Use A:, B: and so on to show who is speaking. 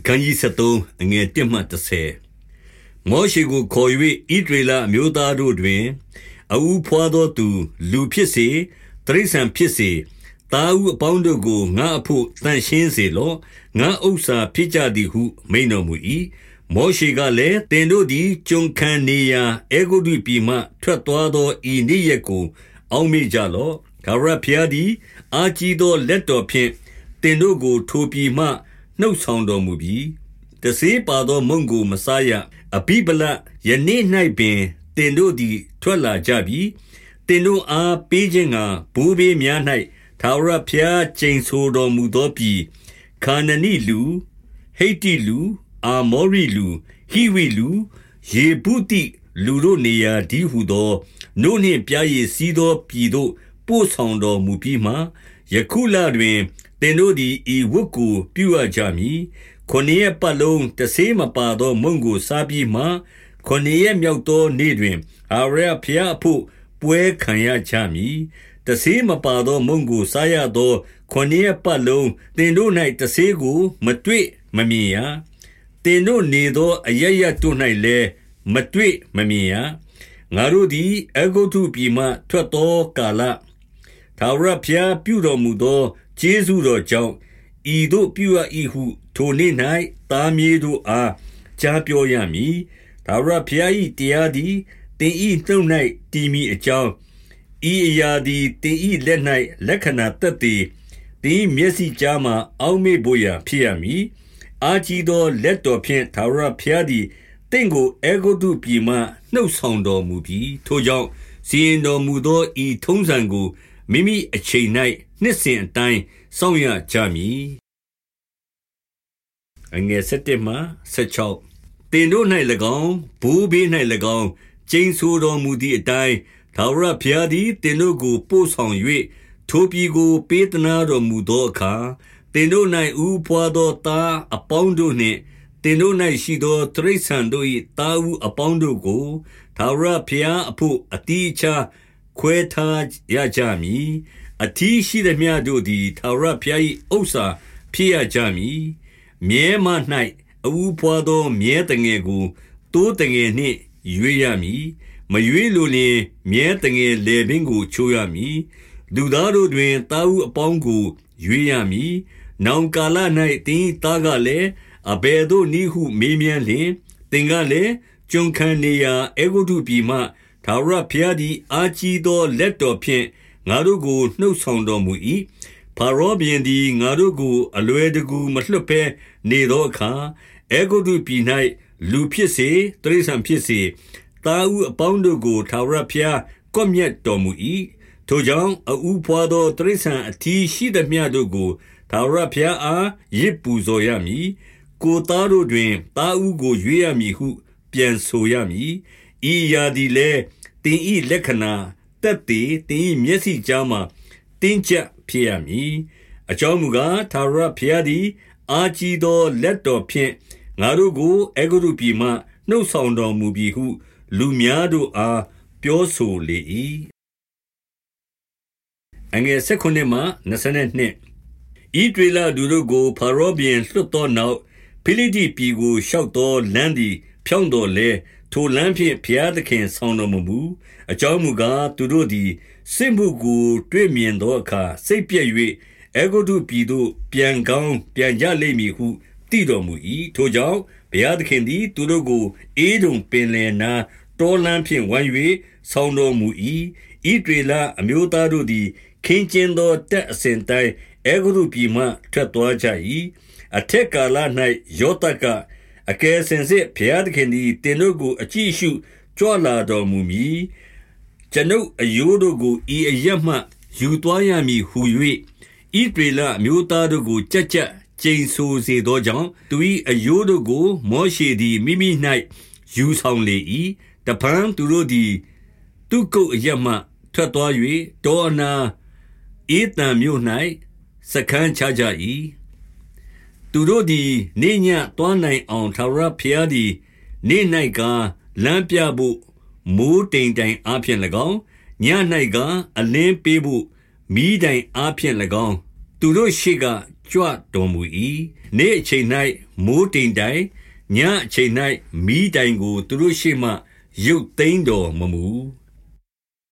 A: အခန်းကြီး73အငယ်1မှ30မောရှေကိုခေါ်၍ဣဒရေလအမျိုးသားတို့တွင်အူဖွာသောသူ လူဖြစ်စေတရိษံဖြစ်စေတာဥအပေါင်းတို့ကိုငါအဖို့တန်ရှင်းစေလောငါဥစ္စာဖြစ်ကြသည်ဟု မိန်တော်မူ၏မောရှေကလည်းတင်တို့သည်ကျွန်ခံနေရာအေဂုတုပြည်မှထွက်သွားသောဤနေ့ရက်ကို အောက်မေ့ကြလော့ဒါရဖျားသည် အာကြီးသောလက်တော်ဖြင့်တင်တို့ကိုထိုပြည်မှ နှုတ်ဆောင်တော်မူပြီးတစေးပါသောမုံကိုမစားရအဘိဗလယနေ့၌ပင်တင်တို့သည် ထွက်လာကြပြီတင်တို့အားပေးခြင်းကဘူဘေးများ၌သာဝရဖျားကျိန်ဆိုတော်မူသောပြည်ခါနနီလူဟိတ်တိလူအာမောရိလူဟိဝိလူယေဗုတိလူတို့နေရာဒီဟုသောနို့နှင့်ပြားရည်စီးသောပြည်သို့ပို့ဆောင်တော်မူပြီးမှယခုလတွင် သင်တို့သည်ဤဝတ်ကိုပြုရကြမည်ခொနည်းပတ်လုံးတဆေးမပါသောမုံကိုစားပြီးမှခொနည်းမြောက်သောနေ့တွင်အာရဖျားဖို့ပွဲခံရကြမည်တဆေးမပါသောမုံကိုစားရသောခொနည်းပတ်လုံးသင်တို့၌တဆေးကို မတွေ့မမြင်ရတင်တို့နေသောအရရတို့၌လည်းမတွေ့မမြင်ရငါတို့သည်အဂုတုပြည်မှထွက်သောကာလသာဝရဖျားပြုတော်မူသော ကျေးဇူးတော်ကြောင့်ဤသို့ပြုအပ်၏ဟု ထိုနေ့၌သားမြေးတို့အားကြားပြောရမည်သာဝရဖျား၏တရားသည်တင်ဤနှုတ်၌တည်မိအကြောင်းဤအရာသည်တင်ဤလက်၌လက္ခဏာသက်သည်တင်မျက်စိကြားမှအောက်မေ့ဖို့ရာဖြစ်ရမည်အာကြီးသောလက်တော်ဖြင့်သာဝရဖျားသည်တင့်ကိုအေဂုတုပြည်မှနှုတ်ဆောင်တော်မူပြီးထိုကြောင့်စီရင်တော်မူသောဤထုံးစံကို မိမိအချိန်၌နှစ်စဉ်အတိုင်းစောင့်ရကြမည်အငယ်7မှ16တင်တို့၌၎င်းဘူဘေး၌၎င်းကျိန်ဆိုတော်မူသည့်အတိုင်းသာဝရဘုရားသည်တင်တို့ကိုပို့ဆောင်၍ထိုပြည်ကို ပေးသနာတော်မူသောအခါတင်တို့၌ဥပွားသောသားအပေါင်းတို့နှင့်တင်တို့၌ရှိသောတရိษံတို့၏တာဝုအပေါင်းတို့ကိုသာဝရဘုရားအဖို့အတိအချ ခွဲထားရကြမည်အထီးရှိသည်များတို့သည်သာရဖျား၏ဥစ္စာဖြစ်ရကြမည်မြဲမ၌အူဖွာသောမြဲတငယ်ကိုတိုးတငယ်နှင့်ရွေးရမည်မရွေးလိုလျင်မြဲတငယ်လေပင်ကိုချိုးရမည်လူသားတို့တွင်တာဟုအပေါင်းကိုရွေးရမည်နောင်ကာလ၌တင်းသားကလည်းအဘယ်သို့နည်းဟုမေးမြန်းလျင်တင်ကလည်းကျွန်ခံနေရာအေဂုတုပြည်မှ ထာဝရဘုရားသည် အာကြီးသောလက်တော်ဖြင့် ငါတို့ကို နှုတ်ဆောင်တော်မူ၏။ဖာရောဘုရင်သည် ငါတို့ကို အလွယ်တကူ မလွှတ်ဘဲနေသောအခါ၊အဲဂုတ္တုပြည်၌လူဖြစ်စေ၊တိရစ္ဆာန်ဖြစ်စေ၊သားဦးအပေါင်းတို့ကို ထာဝရဘုရား ကွပ်မျက်တော်မူ၏။ထိုကြောင့် အဦးဘွားသော တိရစ္ဆာန်အထီးရှိသမျှတို့ကို ထာဝရဘုရားအား ယဇ်ပူဇော်ရမည်။ကိုယ်သားတို့တွင် သားဦးကို ရွေးရမည်ဟု ပြန်ဆိုရမည်။ ဤအရာသည်လည်းသင်၏လက္ခဏာသက်သေသင်၏မျက်စိကြားမှာတင်းကျပ်ဖြစ်ရမည်အကြောင်းမူကားသာရဖျားသည် အာကြီးသောလက်တော်ဖြင့်ငါတို့ကိုအေဂရုပြည်မှနှုတ်ဆောင်တော်မူပြီးဟု လူများတို့အားပြောဆိုလေ၏အငယ်၁၉မှ22ဤတွေလာသူတို့ကိုဖာရောဘီန်လွှတ်သောနောက်ဖိလိတိပြည်ကိုရှောက်သောလမ်းသည် ဖြောင်းတော်လဲ ထိုလမ်းဖြင့်ဘုရားသခင် ဆောင်တော်မမူအကြောင်းမူကားသူတို့သည် စစ်မှုကို တွေ့မြင်သောအခါ စိတ်ပြည့်၍အေဂုတုပြည်သို့ ပြန်ကောင်းပြန်ကြလိမ့်မည်ဟုတည်တော်မူ၏ထိုကြောင့်ဘုရားသခင်သည် သူတို့ကိုအေးတုံပင်လယ်နာတောလမ်းဖြင့်ဝိုင်း၍ဆောင်တော်မူ၏ဤတွေလအမျိုးသားတို့သည် ခင်းကျင်းသောတက်အစဉ်တိုင်းအေဂုတုပြည်မှထွက်သွားကြ၏အထက်ကာလ၌ယောသက အကယ်စင်စစ်ဘုရားသခင်သည်တင်တို့ကိုအကြည့်ရှုကြွလာတော်မူမည်ကျွန်ုပ်အယိုးတို့ကိုဤအရမှယူသွားရမည်ဟု၍ဤဒေလအမျိုးသားတို့ကိုကြက်ကြက်ကျိန်ဆိုစေသောကြောင့်သူ၏အယိုးတို့ကို မောရှေသည်မိမိ၌ယူဆောင်လေ၏တပန်းသူတို့သည်သူကုတ်အရမှထွက်သွား၍တောအနာဧတံမြို့၌စခန်းချကြ၏ သူတို့သည် နေညသွားနိုင်အောင်ထာဝရဘုရားသည် နေ၌ကလမ်းပြဖို့မိုးတိမ်တိုင်အားဖြင့်၎င်းည၌ကအလင်းပေးဖို့မိတိုင်အားဖြင့်၎င်း သူတို့ရှိကကြွတော်မူ၏။နေ့အချိန်၌မိုဃ်းတိမ်တိုင်၊ညဉ့်အချိန်၌မီးတိုင်ကို သူတို့ရှေ့မှရုပ်သိမ်းတော်မမူ။